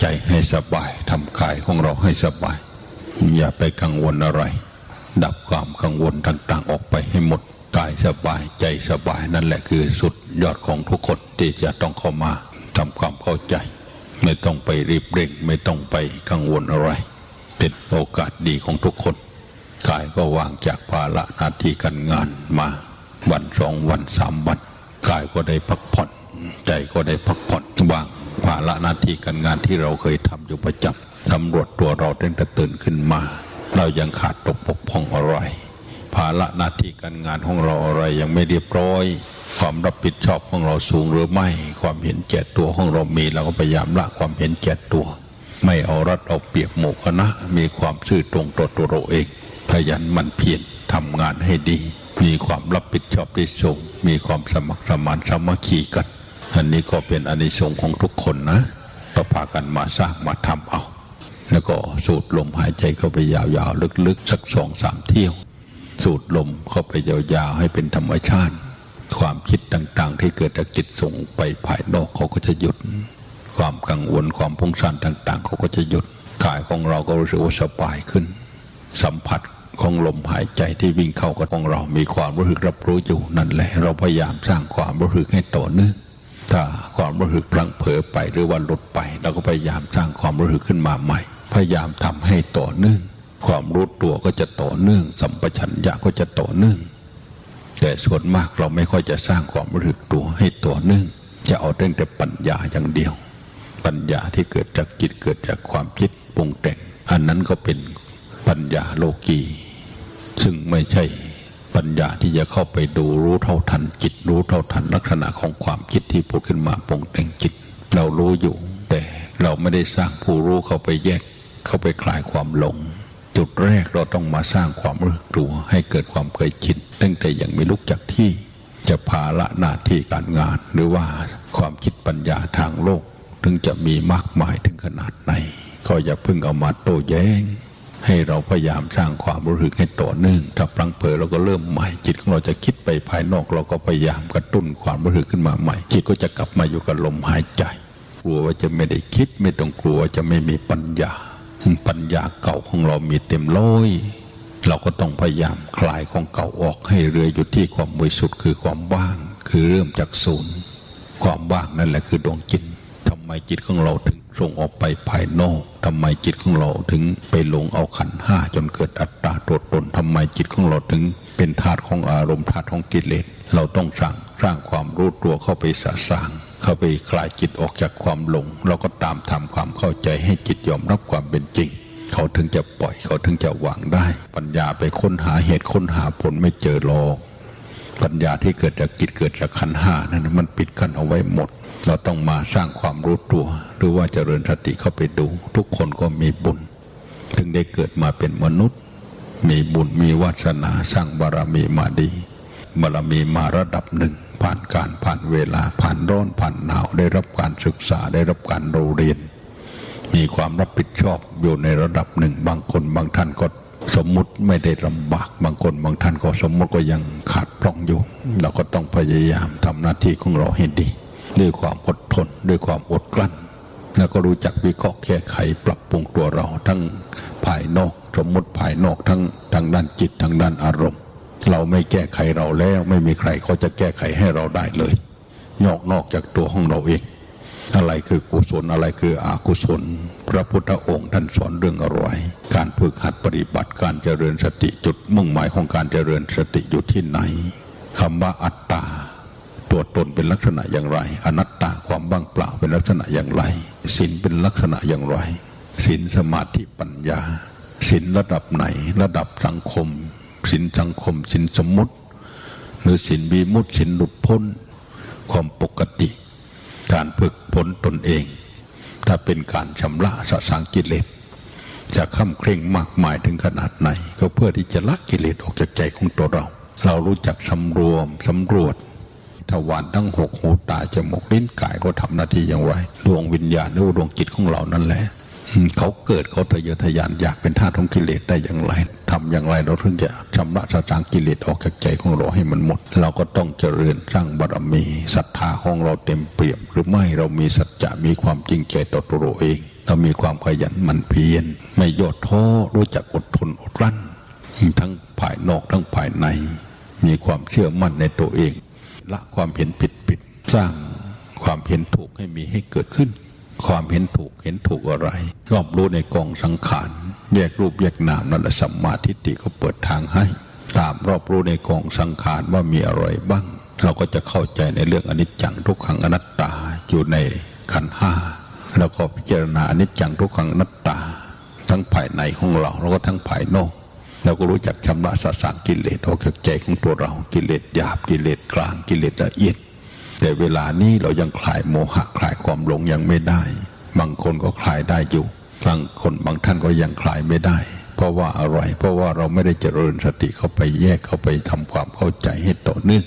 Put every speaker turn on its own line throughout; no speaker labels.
ใจให้สบายทำกายของเราให้สบาย อย่าไปกังวลอะไร ดับความกังวลต่างๆ ออกไปให้หมดกายสบายใจสบายนั่นแหละคือสุดยอดของทุกคนที่จะต้องเข้ามาทำความเข้าใจ ไม่ต้องไปรีบเร่งไม่ต้องไปกังวลอะไร เป็นโอกาสดีของทุกคนกายก็วางจากภาระหน้าที่การงานมาวันสองวันสามวันกายก็ได้พักผ่อน ใจก็ได้พักผ่อนวาง ภาระหน้าที่การงานที่เราเคยทำอยู่ประจำสำรวจตัวเราตั้งแต่ตื่นขึ้นมา เรายังขาดตกปกพร่องอะไรภาระหน้าที่การงานของเราอะไรยังไม่เรียบร้อย ความรับผิดชอบของเราสูงหรือไม่ ความเห็นแก่ตัวของเรามีเราก็พยายามละความเห็นแก่ตัว ไม่เอารัดเอาเปรียบหมู่คณะมีความซื่อตรงต่อตัวเราเองพยันมันเพียรทำงานให้ดี มีความรับผิดชอบที่สูงมีความสมัครสมานสามัคคีกัน อันนี้ก็เป็นอานิสงส์ของทุกคนนะก็พากันมาสร้างมาทำเอา แล้วก็สูดลมหายใจเข้าไปยาวๆ ลึกๆ สักสองสามเที่ยว สูดลมเข้าไปยาวๆ ให้เป็นธรรมชาติ ความคิดต่างๆ ที่เกิดจากจิตส่งไปภายนอกเขาก็จะหยุด ความกังวลความพุ่งสั่นต่างๆ เขาก็จะหยุดกายของเราก็รู้สึกว่าสบายขึ้น สัมผัสของลมหายใจที่วิ่งเข้ากับของเรา มีความรู้สึกรับรู้อยู่นั่นแหละ เราพยายามสร้างความรู้สึกให้ต่อเนื่อง ถ้าความรู้สึกพลังเผลอไปหรือว่าหลุดไปเราก็พยายามสร้างความรู้สึกขึ้นมาใหม่ พยายามทำให้ต่อเนื่อง ความรู้ตัวก็จะต่อเนื่อง สัมปชัญญะก็จะต่อเนื่อง แต่ส่วนมากเราไม่ค่อยจะสร้างความรู้สึกตัวให้ต่อเนื่อง จะเอาเรื่องแต่ปัญญาอย่างเดียว ปัญญาที่เกิดจากจิตเกิดจากความคิดปรุงแต่ง อันนั้นก็เป็นปัญญาโลกี ซึ่งไม่ใช่ ปัญญาที่จะเข้าไปดูรู้เท่าทันจิต รู้เท่าทันลักษณะของความคิดที่ผุดขึ้นมาปรุงแต่งจิต เรารู้อยู่ แต่เราไม่ได้สร้างผู้รู้เข้าไปแยกเข้าไปคลายความหลง จุดแรกเราต้องมาสร้างความรู้ตัวให้เกิดความเคยชินตั้งแต่ยังไม่ลุกจากที่จะภาละหน้าที่การงาน หรือว่าความคิดปัญญาทางโลก ถึงจะมีมากมายถึงขนาดไหนก็อย่าเพิ่งเอามาโต้แย้ง ให้เราพยายามสร้างความรู้สึกให้ต่อเนื่อง ถ้าพลังเผลอเราก็เริ่มใหม่ จิตของเราจะคิดไปภายนอก เราก็พยายามกระตุ้นความรู้สึกขึ้นมาใหม่ จิตก็จะกลับมาอยู่กับลมหายใจ กลัวว่าจะไม่ได้คิด ไม่ต้องกลัวว่าจะไม่มีปัญญาปัญญาเก่าของเรามีเต็มร้อยเราก็ต้องพยายามคลายของเก่าออกให้เรืออยู่ที่ความบริสุทธิ์คือความว่าง คือเริ่มจากศูนย์ ความว่างนั่นแหละคือดวงจิต ไมจิตของเราถึงส่งออกไปภายนอกทำไมจิตของเราถึงไปหลงเอาขันห้าจนเกิดอัตตาตัวตนทำไมจิตของเราถึงเป็นธาตุของอารมณ์ธาตุของกิเลสเราต้องสร้างสร้างความรู้ตัวเข้าไปสะสาง เข้าไปคลายจิตออกจากความหลง เราก็ตามทำความเข้าใจให้จิตยอมรับความเป็นจริง เขาถึงจะปล่อยเขาถึงจะวางได้ ปัญญาไปค้นหาเหตุค้นหาผลไม่เจอหรอก ปัญญาที่เกิดจากจิตเกิดจากขันห้านั้นมันปิดกั้นเอาไว้หมด เราต้องมาสร้างความรู้ตัว หรือว่าเจริญสติเข้าไปดู ทุกคนก็มีบุญ ถึงได้เกิดมาเป็นมนุษย์ มีบุญมีวาสนาสร้างบารมีมาดีบารมีมาระดับหนึ่ง ผ่านการผ่านเวลาผ่านร้อนผ่านหนาวได้รับการศึกษาได้รับการเรียน มีความรับผิดชอบอยู่ในระดับหนึ่ง บางคนบางท่านก็ สมมุติไม่ได้ลำบากบางคนบางท่านก็สมมุติก็ยังขาดพร่องอยู่ เราก็ต้องพยายามทำหน้าที่ของเราให้ดี ด้วยความอดทน ด้วยความอดกลั้น แล้วก็รู้จักวิเคราะห์แก้ไขปรับปรุงตัวเรา ทั้งภายนอกสมมติภายนอกทั้งทางด้านจิตทางด้านอารมณ์ เราไม่แก้ไขเราแล้ว ไม่มีใครเขาจะแก้ไขให้เราได้เลยนอกนอกจากตัวของเราเอง อะไรคือกุศลอะไรคืออกุศล พระพุทธองค์ท่านสอนเรื่องอะไรการฝึกหัดปฏิบัติการเจริญสติจุดมุ่งหมายของการเจริญสติอยู่ที่ไหนคำว่าอัตตาตัวตนเป็นลักษณะอย่างไร อนัตตาความว่างเปล่าเป็นลักษณะอย่างไรศีลเป็นลักษณะอย่างไรศีลสมาธิปัญญาศีลระดับไหน ระดับสังคมศีลสังคมศีลสมมุติ หรือศีลบีมุตศีลหลุดพ้น ความปกติ การฝึกผลตนเอง ถ้าเป็นการชำระสะสางกิเลสจะคล่ำเคร่งมากมายถึงขนาดไหน ก็เพื่อที่จะละกิเลสออกจากใจของตัวเรา เรารู้จักสำรวมสำรวจทวารทั้งหกหูตาจมูกลิ้นกายก็ทำหน้าที่อย่างไร ดวงวิญญาณหรือดวงจิตของเรานั่นแหละ เขาเกิดเขาทะเยอทะยานอยากเป็นทาสของกิเลสได้อย่างไรทำอย่างไรเราถึงจะชำระสะสางกิเลสออกจากใจของเราให้มันหมด เราก็ต้องเจริญสร้างบารมีศรัทธาของเราเต็มเปี่ยม หรือไม่เรามีสัจจะมีความจริงใจต่อตัวเราเองต้องมีความขยันหมั่นเพียรไม่ย่อท้อรู้จักอดทนอดกลั้นทั้งภายนอกทั้งภายใน มีความเชื่อมั่นในตัวเอง ละความเห็นผิดผิดสร้างความเห็นถูกให้มีให้เกิดขึ้น ความเห็นถูกเห็นถูกอะไรรอบรู้ในกองสังขารแยกรูปแยกนามนั่นแหละสัมมาทิฏฐิก็เปิดทางให้ ตามรอบรู้ในกองสังขารว่ามีอะไรบ้าง เราก็จะเข้าใจในเรื่องอนิจจังทุกขังอนัตตาอยู่ในขันห้าแล้วก็พิจารณาอนิจจังทุกขังอนัตตา ทั้งภายในของเราแล้วก็ทั้งภายนอกเราก็รู้จักชำระสสารกิเลสออกจากใจของตัวเรากิเลสหยาบกิเลสกลางกิเลสละเอียด แต่เวลานี้เรายังคลายโมหะคลายความหลงยังไม่ได้ บางคนก็คลายได้อยู่บางคนบางท่านก็ยังคลายไม่ได้ เพราะว่าอะไร เพราะว่าเราไม่ได้เจริญสติเข้าไปแยกเข้าไปทำความเข้าใจให้ต่อเนื่อง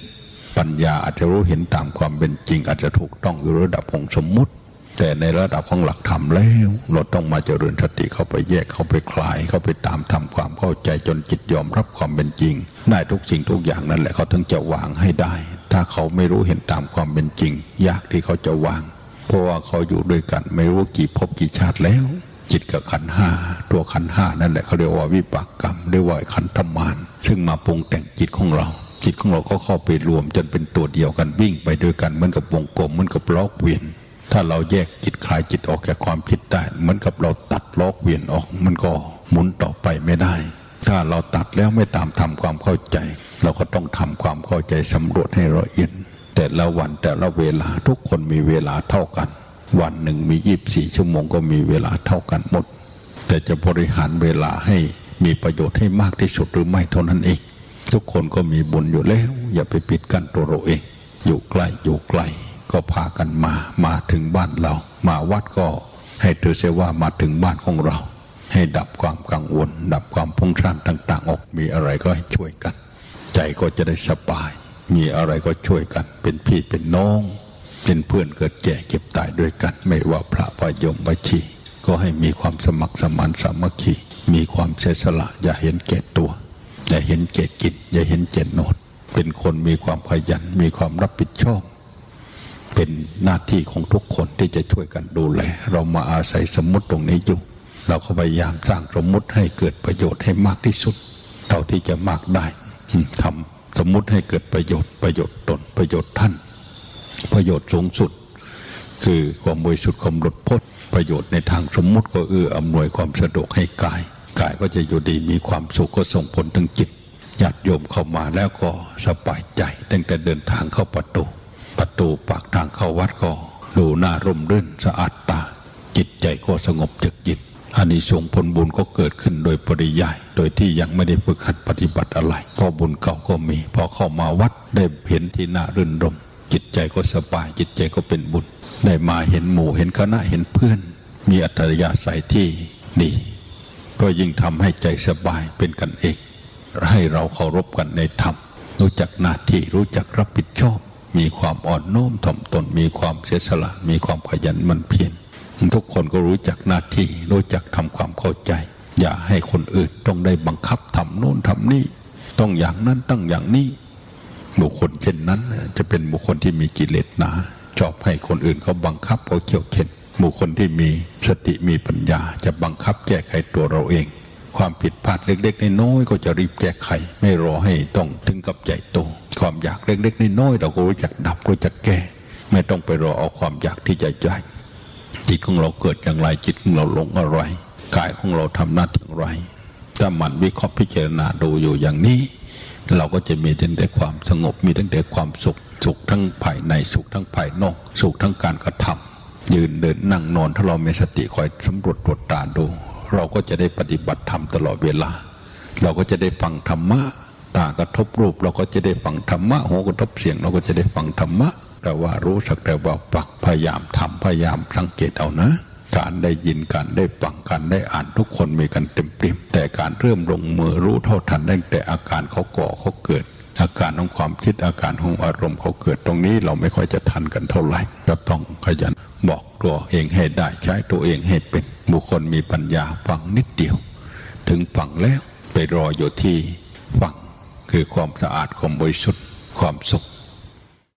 ปัญญาอาจจะรู้เห็นตามความเป็นจริง อาจจะถูกต้องอยู่ระดับของสมมุติ แต่ในระดับของหลักธรรมแล้วเราต้องมาเจริญสติเข้าไปแยกเข้าไปคลาย เข้าไปตามทำความเข้าใจจนจิตยอมรับความเป็นจริง ได้ทุกสิ่งทุกอย่างนั่นแหละเขาถึงจะวางให้ได้ ถ้าเขาไม่รู้เห็นตามความเป็นจริง ยากที่เขาจะวาง เพราะว่าเขาอยู่ด้วยกันไม่รู้กี่ภพกี่ชาติแล้ว จิตกับขันห้าตัวขันห้านั่นแหละเขาเรียกว่าวิปากกรรมเรียกว่าขันธมานซึ่งมาปรุงแต่งจิตของเราจิตของเราก็เข้าไปรวมจนเป็นตัวเดียวกันวิ่งไปด้วยกันเหมือนกับวงกลมเหมือนกับล้อเวียน ถ้าเราแยกจิตคลายจิตออกจากความคิดได้ เหมือนกับเราตัดล้อเวียนออก มันก็หมุนต่อไปไม่ได้ ถ้าเราตัดแล้วไม่ตามทำความเข้าใจ เราก็ต้องทำความเข้าใจสำรวจให้ละเอียดแต่ละวันแต่ละเวลาทุกคนมีเวลาเท่ากัน วันหนึ่งมียี่บสี่ชั่วโมงก็มีเวลาเท่ากันหมด แต่จะบริหารเวลาให้มีประโยชน์ให้มากที่สุดหรือไม่เท่านั้นเอง ทุกคนก็มีบุญอยู่แล้ว อย่าไปปิดกั้นตัวเราเอง อยู่ใกล้อยู่ไกล ก็พากันมา มาถึงบ้านเรา มาวัดก็ให้ถือเสียว่ามาถึงบ้านของเรา ให้ดับความกังวล ดับความพุ่งซ่านต่าง ๆ ออกมีอะไรก็ให้ช่วยกัน ใจก็จะได้สบาย มีอะไรก็ช่วยกัน เป็นพี่เป็นน้อง เป็นเพื่อนเกิดแก่เก็บตายด้วยกัน ไม่ว่าพระวายมบัชีก็ให้มีความสมัครสมานสามัคคีมีความเสียสละ อย่าเห็นแก่ตัว อย่าเห็นแก่กิจอย่าเห็นแก่โนดเป็นคนมีความขยัน มีความรับผิดชอบ เป็นหน้าที่ของทุกคนที่จะช่วยกันดูแลเรามาอาศัยสมมติตรงนี้อยู่ เราก็พยายามสร้างสมมติให้เกิดประโยชน์ให้มากที่สุด เท่าที่จะมากได้ทำสมมติให้เกิดประโยชน์ประโยชน์ตนประโยชน์ท่าน ประโยชน์สูงสุด คือความบริสุทธิ์ความหลุดพ้นประโยชน์ในทางสมมติก็เอื้ออำนวยความสะดวกให้กายกายก็จะอยู่ดีมีความสุขก็ส่งผลถึงจิตญาติโยมเข้ามาแล้วก็สบายใจตั้งแต่เดินทางเข้าประตู ประตูปากทางเข้าวัดก็ดูน่าร่มรื่นสะอาดตา จิตใจก็สงบจึกจิตอานิสงส์ผลบุญก็เกิดขึ้นโดยปริยาย โดยที่ยังไม่ได้ฝึกหัดปฏิบัติอะไรเพอบุญเก่าก็มี พอเข้ามาวัดได้เห็นที่น่ารื่นรม จิตใจก็สบาย จิตใจก็เป็นบุญ ได้มาเห็นหมู่เห็นคณะเห็นเพื่อน มีอัตยาศัยที่ดี ก็ยิ่งทำให้ใจสบายเป็นกันเอง ให้เราเคารพกันในธรรม รู้จักหน้าที่รู้จักรับผิดชอบ มีความอ่อนโน้มถ่อมตน มีความเสียสละ มีความขยันมันเพียรทุกคนก็รู้จักหน้าที่รู้จักทำความเข้าใจ อย่าให้คนอื่นต้องได้บังคับทำโน่นทำนี่ ต้องอย่างนั้นต้องอย่างนี้บุคคลเช่นนั้น จะเป็นบุคคลที่มีกิเลสหนาชอบให้คนอื่นเขาบังคับเขาเขี่ยวเข็นบุคคลที่มีสติมีปัญญาจะบังคับแก้ไขตัวเราเอง ความผิดพลาดเล็กๆน้อยๆก็จะรีบแก้ไข ไม่รอให้ต้องถึงกับใหญ่โตความอยากเล็กๆน้อยๆเราก็รู้จักดับรู้จักแก้ ไม่ต้องไปรอเอาความอยากที่จใหญ่จิตของเราเกิดอย่างไรจิตของเราหลงอะไรกายของเราทำหน้าที่อย่างไรถ้ามันวิเคราะห์พิจารณาดูอยู่อย่างนี้ เราก็จะมีตั้งแต่ความสงบมีตั้งแต่ความสุขสุขทั้งภายในสุขทั้งภายนอก สุขทั้งการกระทำยืนเดินนั่งนอนถ้าเรามีสติคอยสำรวจตรวจตาดู เราก็จะได้ปฏิบัติธรรมตลอดเวลา เราก็จะได้ฟังธรรมะตากระทบรูป เราก็จะได้ฟังธรรมะหูกระทบเสียง เราก็จะได้ฟังธรรมะแต่ว่ารู้สักแต่ว่าฟังพยายามทำพยายามสังเกตเอานะการได้ยินการได้ฟังการได้อ่านทุกคนมีกันเต็มเปี่ยมแต่การเริ่มลงมือรู้เท่าทันตั้งแต่อาการเขาก่อเขาเกิด อาการของความคิดอาการของอารมณ์เขาเกิดตรงนี้เราไม่ค่อยจะทันกันเท่าไหร่ก็ต้องขยัน บอกตัวเองให้ได้ใช้ตัวเองให้เป็นบุคคลมีปัญญาฟังนิดเดียว ถึงฟังแล้วไปรออยู่ที่ฟังคือความสะอาดความบริสุทธิ์ความสุข